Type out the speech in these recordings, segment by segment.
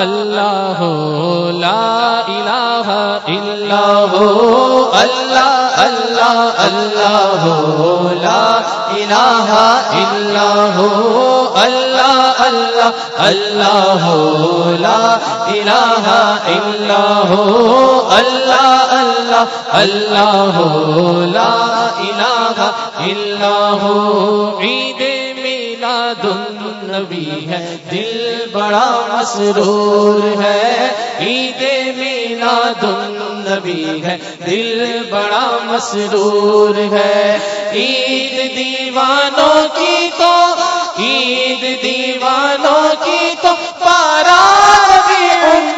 اللہ لا الہ الا ہو، اللہ اللہ اللہ لا الہ الا ہو، اللہ اللہ اللہ لا الہ الا ہو، اللہ اللہ اللہ لا الہ الا ہو عید میلاد النبی ہے، دل بڑا مسرور ہے۔ عید میلاد النبی ہے، دل بڑا مسرور ہے۔ عید دیوانوں کی تو، عید دیوانوں کی تو پارا بھی ہے۔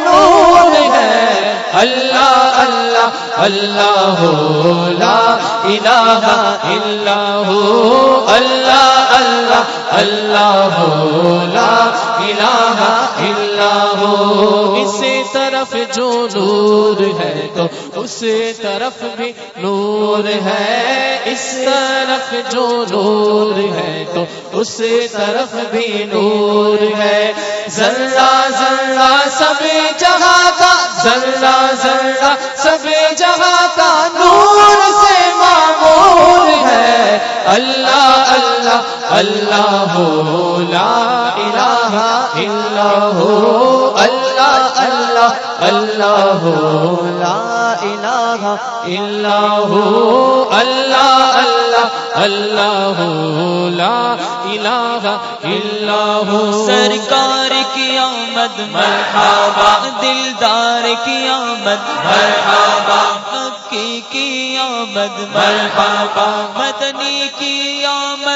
اللہ اللہ اللہ، لا الہ الا ہو، اللہ اللہ اللہ لا الہ الا ہو۔ اس طرف جو نور ہے تو اس طرف بھی نور ہے۔ اس طرف جو نور ہے تو اس طرف بھی نور ہے۔ ذرا ذرا سب جہاں کا ذرا ذرا اللہ اللہ لا الہ الا ہو اللہ اللہ اللہ لا الہ الا ہو اللہ اللہ اللہ لا الہ الا ہو. سرکار کی آمد مرحبا دلدار کی آمد مرحبا. کی آمد مرحبا مدنی کی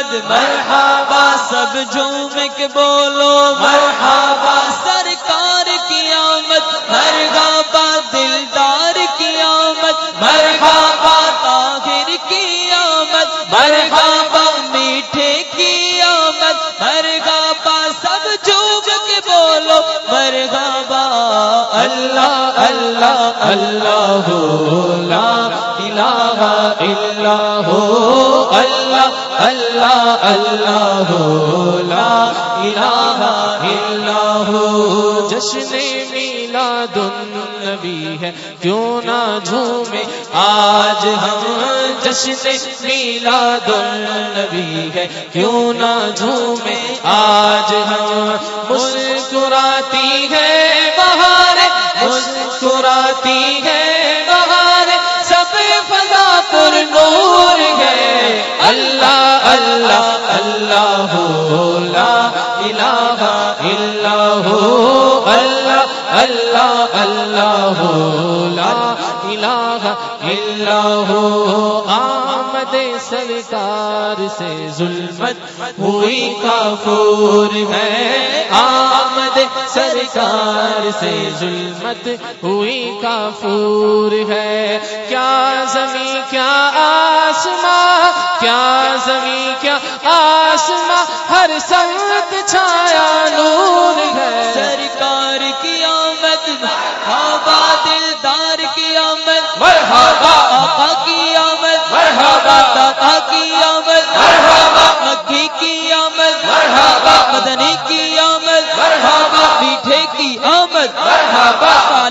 آمد مرحبا، سب جھوم کے بولو مرحبا، سرکار کی آمد، مرحبا، دلدار کی آمد، مرحبا، طاہر کی آمد، مرحبا، میٹھے کی آمد، مرحبا، سب جھوم کے بولو مرحبا، اللہ اللہ اللہ لا الہ الا ہو۔ اللہ اللہ، لا الہ الا ہو۔ جشن میلاد النبی ہے، کیوں نہ جھومے؟ آج ہم جشن میلاد النبی ہے، کیوں نہ جھومے؟ آج ہم اللہ اللہ اللہ لا الہ الا ہو آمد سرکار سے ظلمت ہوئی کافور ہے۔ آمد سرکار سے ظلمت ہوئی کافور ہے۔ کیا زمین، کیا آسماں، کیا زمین، کیا آسماں، ہر سمت چھایا مرحبا دلدار کی آمد. مرحبا. آقا کی آمد. مرحبا. دادا کی آمد. مرحبا. مکھی کی آمد. مرحبا. مدنی کی آمد. مرحبا. میٹھے کی آمد. مرحبا.